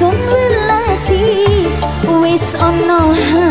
Sun will I see? Waste no.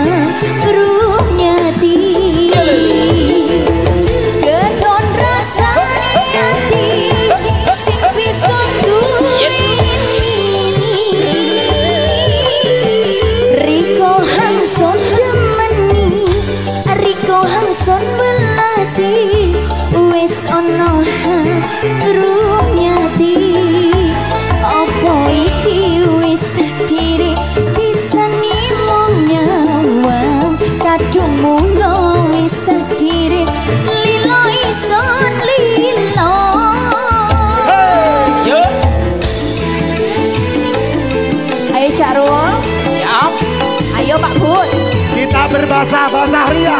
Kita tá berbahasa bahasa ria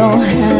don't have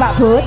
bạo thước